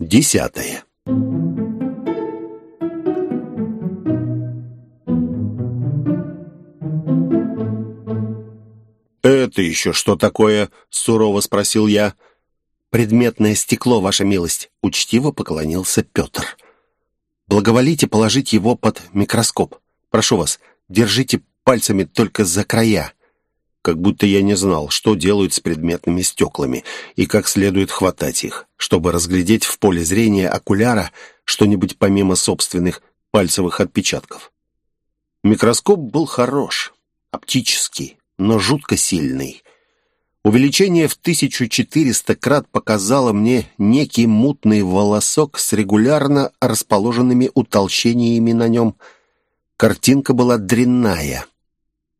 Десятое. «Это еще что такое?» — сурово спросил я. «Предметное стекло, ваша милость», — учтиво поклонился Петр. «Благоволите положить его под микроскоп. Прошу вас, держите пальцами только за края» как будто я не знал, что делают с предметными стеклами и как следует хватать их, чтобы разглядеть в поле зрения окуляра что-нибудь помимо собственных пальцевых отпечатков. Микроскоп был хорош, оптический, но жутко сильный. Увеличение в 1400 крат показало мне некий мутный волосок с регулярно расположенными утолщениями на нем. Картинка была дрянная.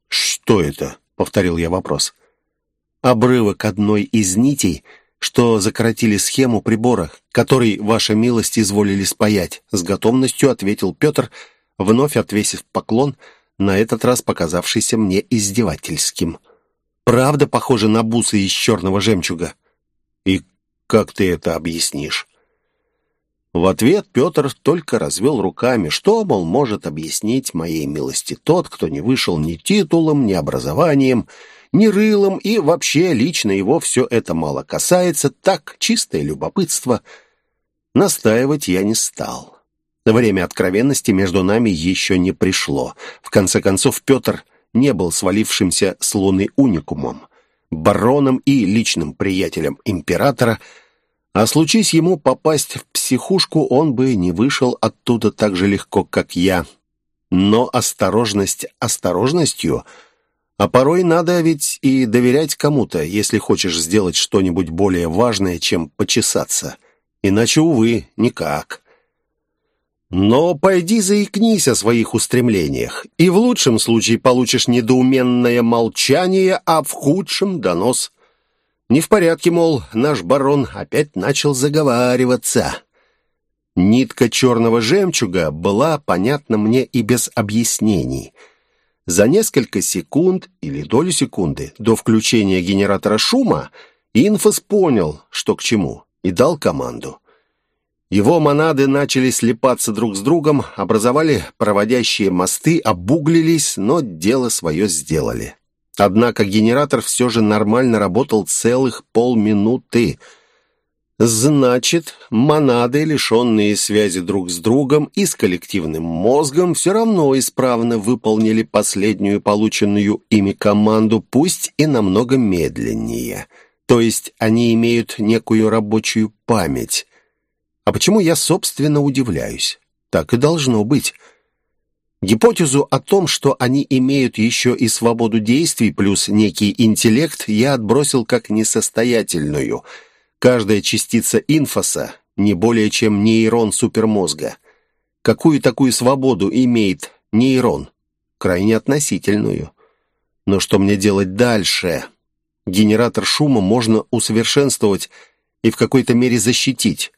«Что это?» — повторил я вопрос. «Обрывок одной из нитей, что закоротили схему прибора, который, ваша милость, изволили спаять», — с готовностью ответил Петр, вновь отвесив поклон, на этот раз показавшийся мне издевательским. «Правда похоже на бусы из черного жемчуга?» «И как ты это объяснишь?» В ответ Петр только развел руками, что, мол, может объяснить моей милости тот, кто не вышел ни титулом, ни образованием, ни рылом, и вообще лично его все это мало касается, так, чистое любопытство. Настаивать я не стал. Время откровенности между нами еще не пришло. В конце концов, Петр не был свалившимся с луны уникумом, бароном и личным приятелем императора – а случись ему попасть в психушку, он бы не вышел оттуда так же легко, как я. Но осторожность осторожностью, а порой надо ведь и доверять кому-то, если хочешь сделать что-нибудь более важное, чем почесаться. Иначе, увы, никак. Но пойди заикнись о своих устремлениях, и в лучшем случае получишь недоуменное молчание, а в худшем — донос. Не в порядке, мол, наш барон опять начал заговариваться. Нитка черного жемчуга была понятна мне и без объяснений. За несколько секунд или долю секунды до включения генератора шума Инфос понял, что к чему, и дал команду. Его монады начали слипаться друг с другом, образовали проводящие мосты, обуглились, но дело свое сделали. Однако генератор все же нормально работал целых полминуты. Значит, монады, лишенные связи друг с другом и с коллективным мозгом, все равно исправно выполнили последнюю полученную ими команду, пусть и намного медленнее. То есть они имеют некую рабочую память. А почему я, собственно, удивляюсь? Так и должно быть. Гипотезу о том, что они имеют еще и свободу действий плюс некий интеллект, я отбросил как несостоятельную. Каждая частица инфоса не более чем нейрон супермозга. Какую такую свободу имеет нейрон? Крайне относительную. Но что мне делать дальше? Генератор шума можно усовершенствовать и в какой-то мере защитить.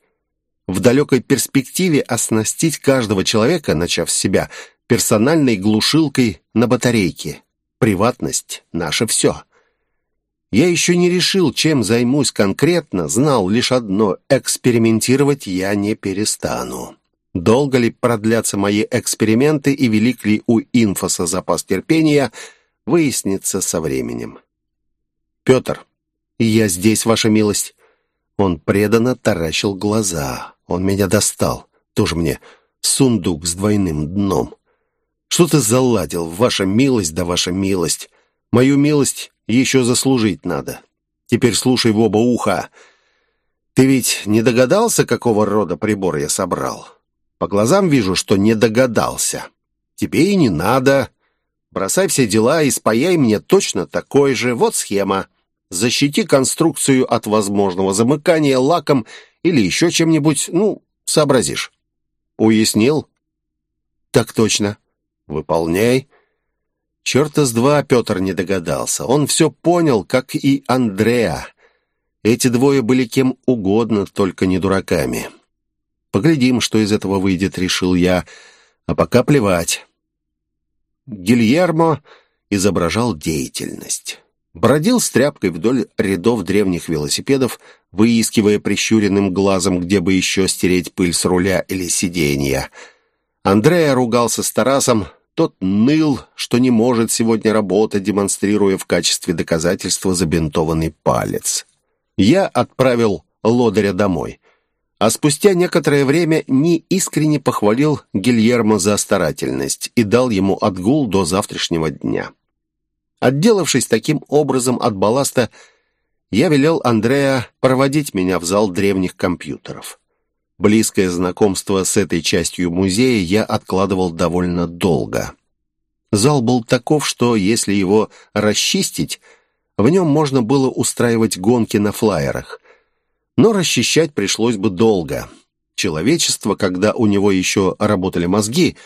В далекой перспективе оснастить каждого человека, начав с себя – персональной глушилкой на батарейке. Приватность — наше все. Я еще не решил, чем займусь конкретно, знал лишь одно — экспериментировать я не перестану. Долго ли продлятся мои эксперименты и велик ли у инфоса запас терпения, выяснится со временем. «Петр, я здесь, ваша милость». Он преданно таращил глаза. Он меня достал. Тоже мне сундук с двойным дном. Что ты заладил, ваша милость да ваша милость? Мою милость еще заслужить надо. Теперь слушай в оба уха. Ты ведь не догадался, какого рода прибор я собрал? По глазам вижу, что не догадался. Тебе и не надо. Бросай все дела и спаяй мне точно такой же. Вот схема. Защити конструкцию от возможного замыкания лаком или еще чем-нибудь, ну, сообразишь. Уяснил? Так точно. «Выполняй». Черта с два Петр не догадался. Он все понял, как и Андреа. Эти двое были кем угодно, только не дураками. Поглядим, что из этого выйдет, решил я. А пока плевать. Гильермо изображал деятельность. Бродил с тряпкой вдоль рядов древних велосипедов, выискивая прищуренным глазом, где бы еще стереть пыль с руля или сиденья. Андрея ругался с Тарасом, тот ныл, что не может сегодня работать, демонстрируя в качестве доказательства забинтованный палец. Я отправил лодыря домой. А спустя некоторое время не искренне похвалил Гильермо за старательность и дал ему отгул до завтрашнего дня. Отделавшись таким образом от балласта, я велел Андреа проводить меня в зал древних компьютеров. Близкое знакомство с этой частью музея я откладывал довольно долго. Зал был таков, что если его расчистить, в нем можно было устраивать гонки на флайерах. Но расчищать пришлось бы долго. Человечество, когда у него еще работали мозги,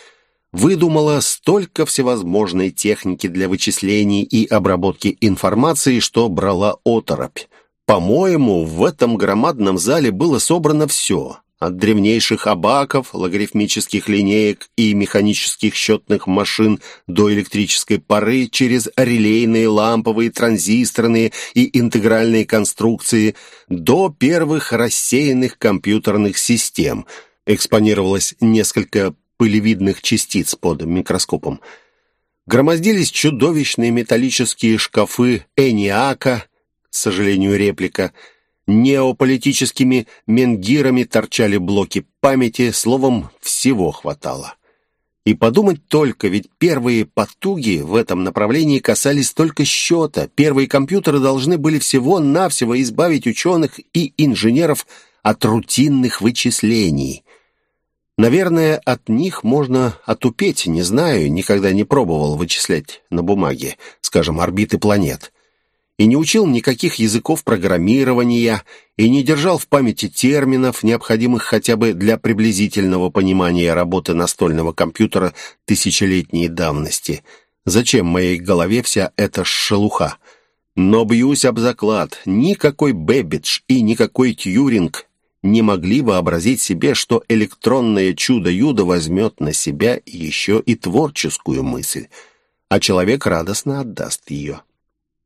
выдумало столько всевозможной техники для вычислений и обработки информации, что брала оторопь. По-моему, в этом громадном зале было собрано все. От древнейших абаков, логарифмических линеек и механических счетных машин до электрической пары через релейные, ламповые, транзисторные и интегральные конструкции до первых рассеянных компьютерных систем. Экспонировалось несколько пылевидных частиц под микроскопом. Громоздились чудовищные металлические шкафы Эниака, к сожалению, реплика – неополитическими менгирами торчали блоки памяти, словом, всего хватало. И подумать только, ведь первые потуги в этом направлении касались только счета. Первые компьютеры должны были всего-навсего избавить ученых и инженеров от рутинных вычислений. Наверное, от них можно отупеть, не знаю, никогда не пробовал вычислять на бумаге, скажем, орбиты планет и не учил никаких языков программирования, и не держал в памяти терминов, необходимых хотя бы для приблизительного понимания работы настольного компьютера тысячелетней давности. Зачем моей голове вся эта шелуха? Но бьюсь об заклад, никакой Бэббидж и никакой Тьюринг не могли вообразить себе, что электронное чудо-юдо возьмет на себя еще и творческую мысль, а человек радостно отдаст ее.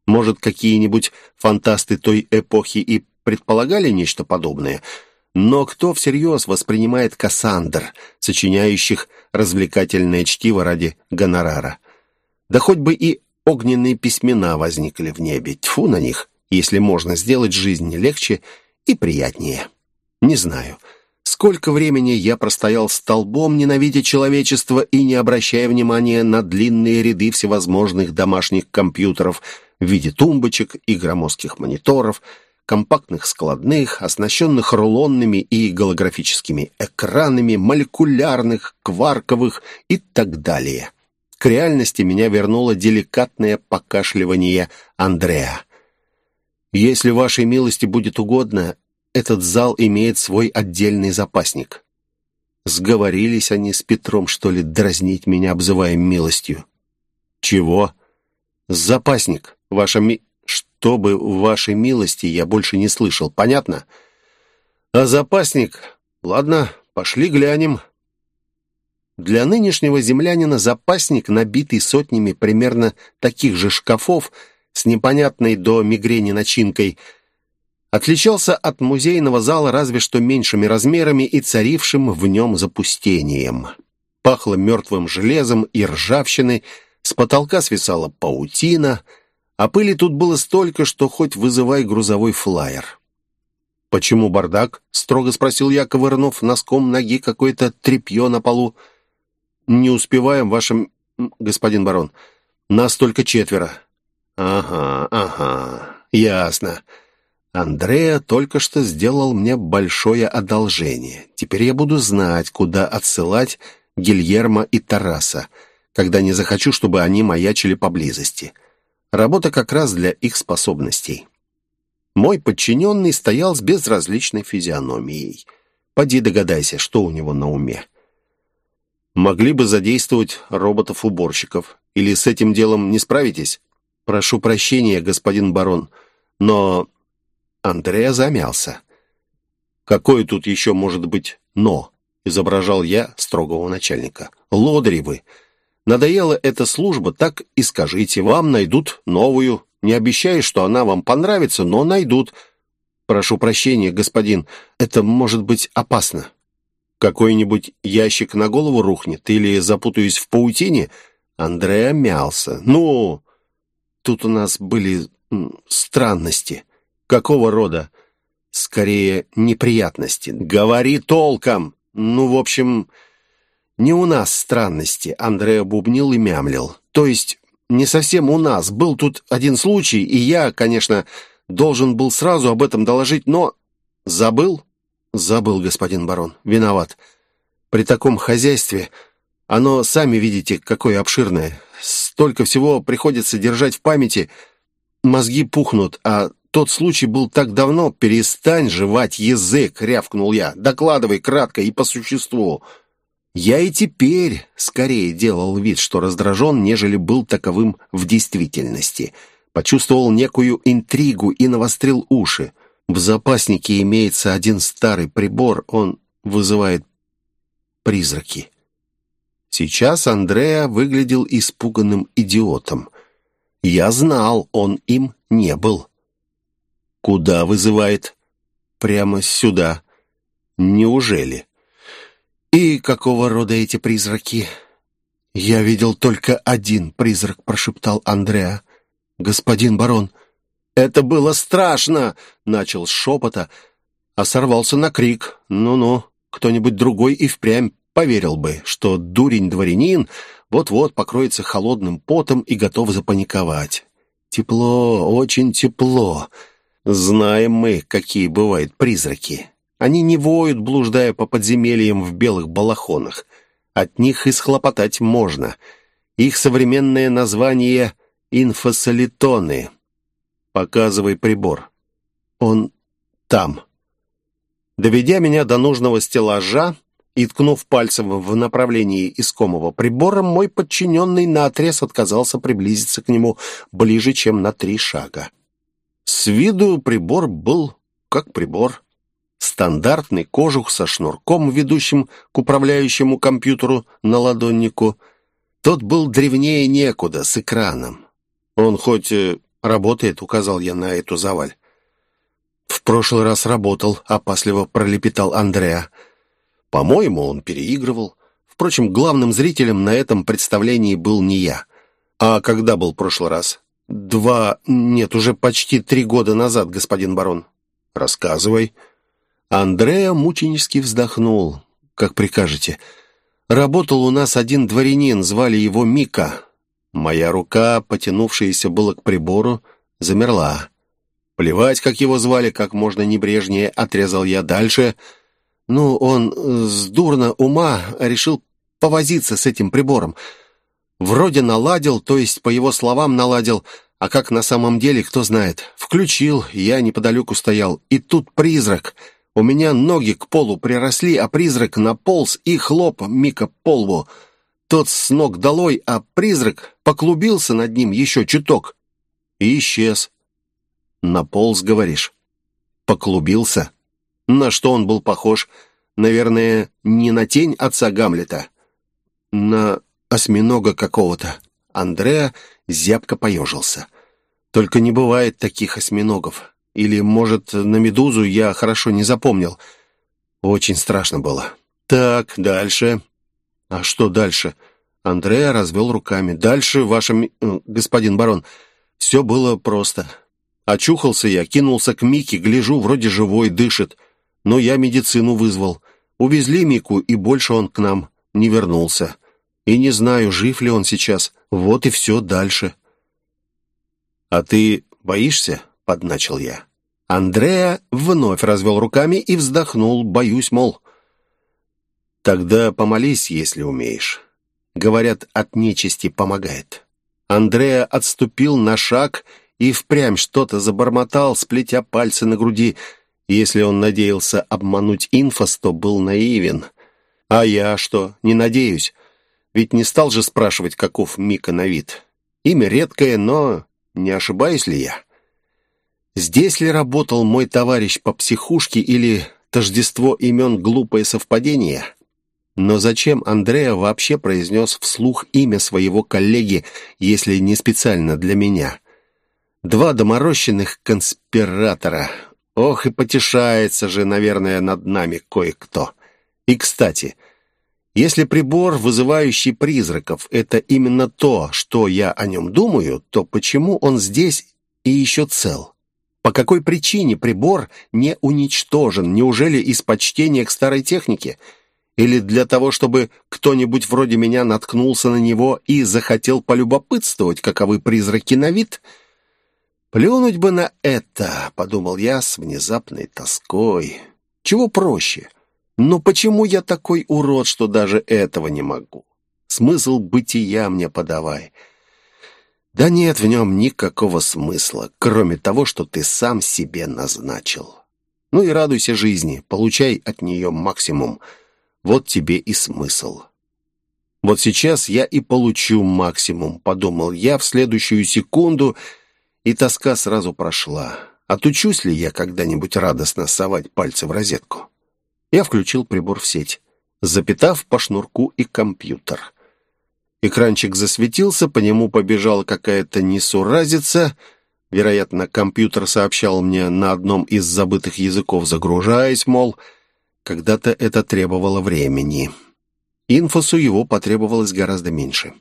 Может, какие-нибудь фантасты той эпохи и предполагали нечто подобное, но кто всерьез воспринимает Кассандр, сочиняющих развлекательное чтиво ради гонорара? Да хоть бы и огненные письмена возникли в небе. Тьфу на них, если можно сделать жизнь легче и приятнее. Не знаю. Сколько времени я простоял столбом, ненавидя человечество и не обращая внимания на длинные ряды всевозможных домашних компьютеров – в виде тумбочек и громоздких мониторов, компактных складных, оснащенных рулонными и голографическими экранами, молекулярных, кварковых и так далее. К реальности меня вернуло деликатное покашливание Андреа. «Если вашей милости будет угодно, этот зал имеет свой отдельный запасник». Сговорились они с Петром, что ли, дразнить меня, обзывая милостью. «Чего?» «Запасник ваша ми... Чтобы вашей милости я больше не слышал, понятно? А запасник... Ладно, пошли глянем. Для нынешнего землянина запасник, набитый сотнями примерно таких же шкафов с непонятной до мигрени начинкой, отличался от музейного зала разве что меньшими размерами и царившим в нем запустением. Пахло мертвым железом и ржавчиной, с потолка свисала паутина — а пыли тут было столько, что хоть вызывай грузовой флайер. «Почему бардак?» — строго спросил я, ковырнув носком ноги какое-то тряпье на полу. «Не успеваем, вашим... господин барон. Нас только четверо». «Ага, ага, ясно. Андреа только что сделал мне большое одолжение. Теперь я буду знать, куда отсылать Гильермо и Тараса, когда не захочу, чтобы они маячили поблизости». Работа как раз для их способностей. Мой подчиненный стоял с безразличной физиономией. Поди догадайся, что у него на уме. Могли бы задействовать роботов-уборщиков. Или с этим делом не справитесь? Прошу прощения, господин барон, но... Андреа замялся. «Какое тут еще может быть «но»?» — изображал я строгого начальника. «Лодыри вы! Надоела эта служба, так и скажите, вам найдут новую. Не обещаю, что она вам понравится, но найдут. «Прошу прощения, господин, это может быть опасно. Какой-нибудь ящик на голову рухнет или запутаюсь в паутине?» Андреа мялся. «Ну, тут у нас были странности. Какого рода?» «Скорее, неприятности. Говори толком!» «Ну, в общем, не у нас странности», — Андреа бубнил и мямлил. «То есть, не совсем у нас. Был тут один случай, и я, конечно, должен был сразу об этом доложить, но...» «Забыл?» «Забыл, господин барон. Виноват. При таком хозяйстве оно, сами видите, какое обширное. Столько всего приходится держать в памяти. Мозги пухнут, а тот случай был так давно. Перестань жевать язык, рявкнул я. Докладывай кратко и по существу. Я и теперь скорее делал вид, что раздражен, нежели был таковым в действительности. Почувствовал некую интригу и навострил уши. В запаснике имеется один старый прибор, он вызывает призраки. Сейчас Андреа выглядел испуганным идиотом. Я знал, он им не был. «Куда вызывает?» «Прямо сюда». «Неужели?» «И какого рода эти призраки?» «Я видел только один призрак», — прошептал Андреа. «Господин барон, это было страшно!» — начал с шепота, а сорвался на крик. «Ну-ну, кто-нибудь другой и впрямь поверил бы, что дурень-дворянин вот-вот покроется холодным потом и готов запаниковать. Тепло, очень тепло. Знаем мы, какие бывают призраки. Они не воют, блуждая по подземельям в белых балахонах. От них исхлопотать можно. Их современное название — инфосолитоны. Показывай прибор. Он там. Доведя меня до нужного стеллажа, и, ткнув пальцем в направлении искомого прибора, мой подчиненный наотрез отказался приблизиться к нему ближе, чем на три шага. С виду прибор был как прибор. Стандартный кожух со шнурком, ведущим к управляющему компьютеру на ладоннику. Тот был древнее некуда, с экраном. Он хоть работает, указал я на эту заваль. «В прошлый раз работал», — опасливо пролепетал Андреа. По-моему, он переигрывал. Впрочем, главным зрителем на этом представлении был не я. А когда был прошлый раз? Два... Нет, уже почти три года назад, господин барон. Рассказывай. Андреа мученически вздохнул. Как прикажете. Работал у нас один дворянин, звали его Мика. Моя рука, потянувшаяся было к прибору, замерла. Плевать, как его звали, как можно небрежнее, отрезал я дальше — ну, он э, с дурно ума решил повозиться с этим прибором. Вроде наладил, то есть, по его словам, наладил, а как на самом деле, кто знает. Включил, я неподалеку стоял, и тут призрак. У меня ноги к полу приросли, а призрак наполз и хлоп Мика полву. Тот с ног долой, а призрак поклубился над ним еще чуток и исчез. Наполз, говоришь? Поклубился? На что он был похож? Наверное, не на тень отца Гамлета. На осьминога какого-то. Андреа зябко поежился. Только не бывает таких осьминогов. Или, может, на медузу я хорошо не запомнил. Очень страшно было. Так, дальше. А что дальше? Андреа развел руками. Дальше, ваш э, господин барон, все было просто. Очухался я, кинулся к Мике, гляжу, вроде живой, дышит но я медицину вызвал. Увезли Мику, и больше он к нам не вернулся. И не знаю, жив ли он сейчас. Вот и все дальше». «А ты боишься?» — подначил я. Андреа вновь развел руками и вздохнул, боюсь, мол. «Тогда помолись, если умеешь». Говорят, от нечисти помогает. Андреа отступил на шаг и впрямь что-то забормотал, сплетя пальцы на груди — если он надеялся обмануть инфос, то был наивен. А я что, не надеюсь? Ведь не стал же спрашивать, каков Мика на вид. Имя редкое, но не ошибаюсь ли я? Здесь ли работал мой товарищ по психушке или тождество имен глупое совпадение? Но зачем Андреа вообще произнес вслух имя своего коллеги, если не специально для меня? Два доморощенных конспиратора. Ох, и потешается же, наверное, над нами кое-кто. И, кстати, если прибор, вызывающий призраков, это именно то, что я о нем думаю, то почему он здесь и еще цел? По какой причине прибор не уничтожен? Неужели из почтения к старой технике? Или для того, чтобы кто-нибудь вроде меня наткнулся на него и захотел полюбопытствовать, каковы призраки на вид? «Плюнуть бы на это», — подумал я с внезапной тоской. «Чего проще?» Но почему я такой урод, что даже этого не могу? Смысл бытия мне подавай. Да нет в нем никакого смысла, кроме того, что ты сам себе назначил. Ну и радуйся жизни, получай от нее максимум. Вот тебе и смысл. Вот сейчас я и получу максимум, подумал я в следующую секунду, и тоска сразу прошла. Отучусь ли я когда-нибудь радостно совать пальцы в розетку? Я включил прибор в сеть, запитав по шнурку и компьютер. Экранчик засветился, по нему побежала какая-то несуразица. Вероятно, компьютер сообщал мне на одном из забытых языков, загружаясь, мол, когда-то это требовало времени. Инфосу его потребовалось гораздо меньше.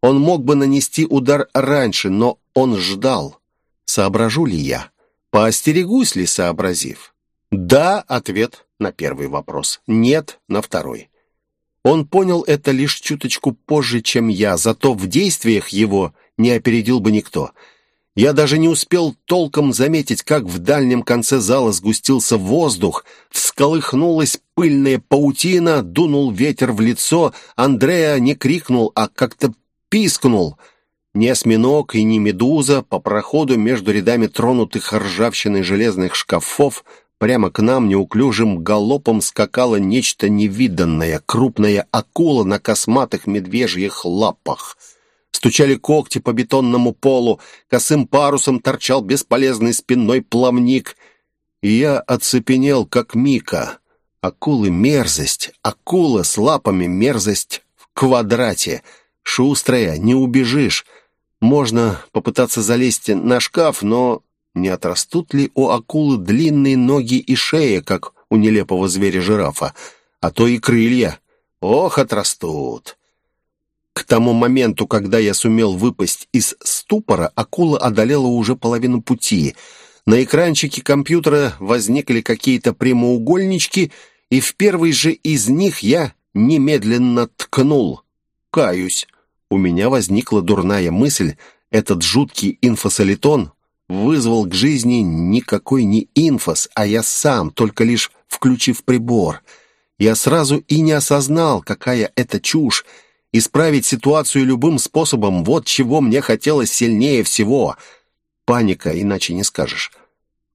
Он мог бы нанести удар раньше, но он ждал. Соображу ли я? Поостерегусь ли, сообразив? Да, ответ на первый вопрос, нет на второй. Он понял это лишь чуточку позже, чем я, зато в действиях его не опередил бы никто. Я даже не успел толком заметить, как в дальнем конце зала сгустился воздух, всколыхнулась пыльная паутина, дунул ветер в лицо, Андрея не крикнул, а как-то пискнул. Ни осьминог и ни медуза по проходу между рядами тронутых ржавчиной железных шкафов — Прямо к нам неуклюжим галопом скакало нечто невиданное, крупная акула на косматых медвежьих лапах. Стучали когти по бетонному полу, косым парусом торчал бесполезный спинной плавник. И я оцепенел, как Мика. Акулы — мерзость, акула с лапами — мерзость в квадрате. Шустрая, не убежишь. Можно попытаться залезть на шкаф, но не отрастут ли у акулы длинные ноги и шея, как у нелепого зверя-жирафа, а то и крылья. Ох, отрастут. К тому моменту, когда я сумел выпасть из ступора, акула одолела уже половину пути. На экранчике компьютера возникли какие-то прямоугольнички, и в первый же из них я немедленно ткнул. Каюсь. У меня возникла дурная мысль, этот жуткий инфосолитон вызвал к жизни никакой не инфос, а я сам, только лишь включив прибор. Я сразу и не осознал, какая это чушь. Исправить ситуацию любым способом — вот чего мне хотелось сильнее всего. Паника, иначе не скажешь.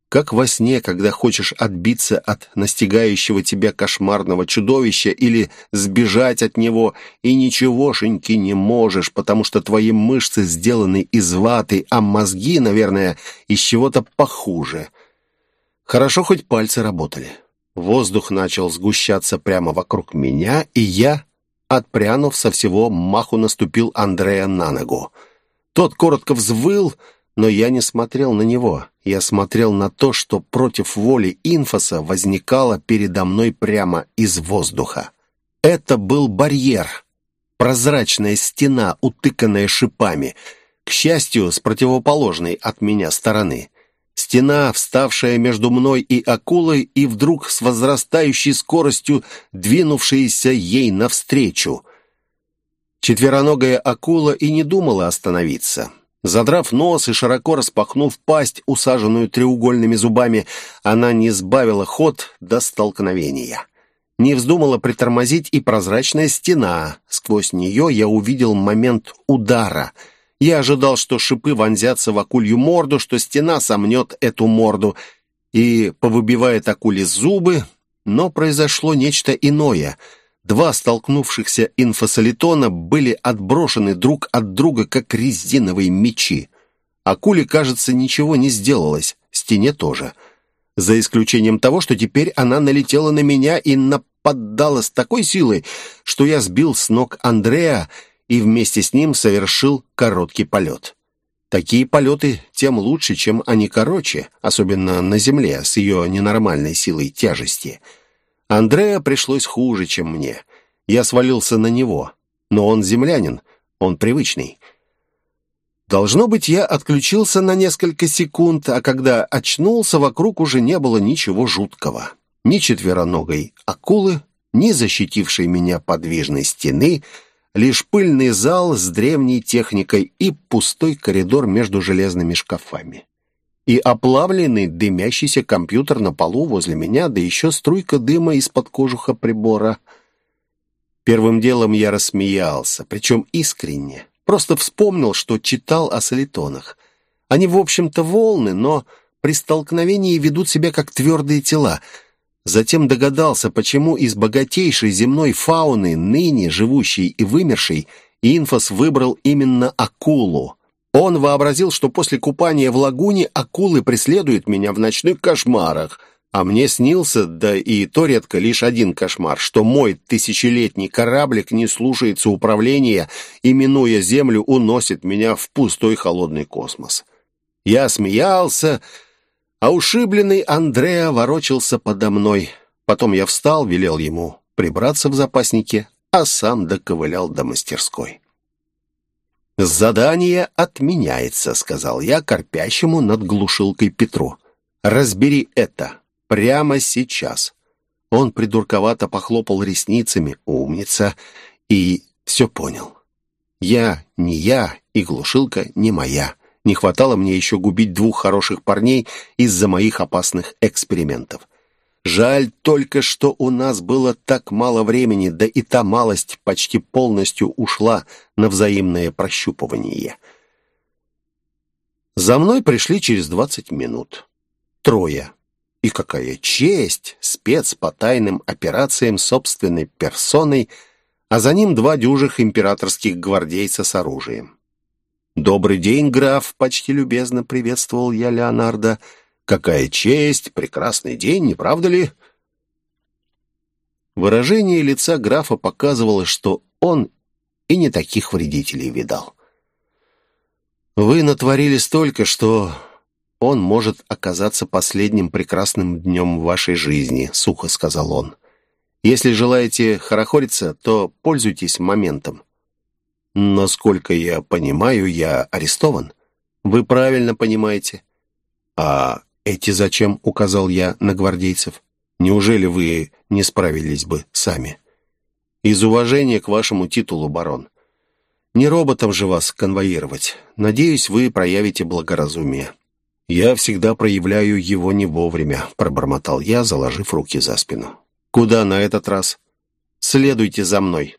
Как во сне, когда хочешь отбиться от настигающего тебя кошмарного чудовища или сбежать от него, и ничегошеньки не можешь, потому что твои мышцы сделаны из ваты, а мозги, наверное, из чего-то похуже. Хорошо, хоть пальцы работали. Воздух начал сгущаться прямо вокруг меня, и я, отпрянув со всего маху, наступил Андрея на ногу. Тот коротко взвыл, но я не смотрел на него. Я смотрел на то, что против воли инфоса возникало передо мной прямо из воздуха. Это был барьер. Прозрачная стена, утыканная шипами. К счастью, с противоположной от меня стороны. Стена, вставшая между мной и акулой, и вдруг с возрастающей скоростью двинувшаяся ей навстречу. Четвероногая акула и не думала остановиться. Задрав нос и широко распахнув пасть, усаженную треугольными зубами, она не сбавила ход до столкновения. Не вздумала притормозить и прозрачная стена. Сквозь нее я увидел момент удара. Я ожидал, что шипы вонзятся в акулью морду, что стена сомнет эту морду и повыбивает акуле зубы, но произошло нечто иное — Два столкнувшихся инфосолитона были отброшены друг от друга, как резиновые мечи. Акуле, кажется, ничего не сделалось, стене тоже. За исключением того, что теперь она налетела на меня и нападала с такой силой, что я сбил с ног Андрея и вместе с ним совершил короткий полет. Такие полеты тем лучше, чем они короче, особенно на Земле с ее ненормальной силой тяжести. Андреа пришлось хуже, чем мне. Я свалился на него. Но он землянин, он привычный. Должно быть, я отключился на несколько секунд, а когда очнулся, вокруг уже не было ничего жуткого. Ни четвероногой акулы, ни защитившей меня подвижной стены — лишь пыльный зал с древней техникой и пустой коридор между железными шкафами. И оплавленный дымящийся компьютер на полу возле меня, да еще струйка дыма из-под кожуха прибора. Первым делом я рассмеялся, причем искренне. Просто вспомнил, что читал о солитонах. Они, в общем-то, волны, но при столкновении ведут себя как твердые тела — Затем догадался, почему из богатейшей земной фауны, ныне живущей и вымершей, Инфос выбрал именно акулу. Он вообразил, что после купания в лагуне акулы преследуют меня в ночных кошмарах, а мне снился, да и то редко, лишь один кошмар, что мой тысячелетний кораблик не слушается управления и, минуя Землю, уносит меня в пустой холодный космос. Я смеялся а ушибленный Андреа ворочался подо мной. Потом я встал, велел ему прибраться в запаснике, а сам доковылял до мастерской. «Задание отменяется», — сказал я корпящему над глушилкой Петру. «Разбери это прямо сейчас». Он придурковато похлопал ресницами, умница, и все понял. «Я не я, и глушилка не моя. Не хватало мне еще губить двух хороших парней из-за моих опасных экспериментов. Жаль только, что у нас было так мало времени, да и та малость почти полностью ушла на взаимное прощупывание. За мной пришли через двадцать минут. Трое. И какая честь! Спец по тайным операциям собственной персоной, а за ним два дюжих императорских гвардейца с оружием. «Добрый день, граф!» — почти любезно приветствовал я Леонардо. «Какая честь! Прекрасный день, не правда ли?» Выражение лица графа показывало, что он и не таких вредителей видал. «Вы натворили столько, что он может оказаться последним прекрасным днем в вашей жизни», — сухо сказал он. «Если желаете хорохориться, то пользуйтесь моментом. Насколько я понимаю, я арестован. Вы правильно понимаете. А эти зачем, указал я на гвардейцев. Неужели вы не справились бы сами? Из уважения к вашему титулу, барон. Не роботам же вас конвоировать. Надеюсь, вы проявите благоразумие. Я всегда проявляю его не вовремя, пробормотал я, заложив руки за спину. Куда на этот раз? Следуйте за мной.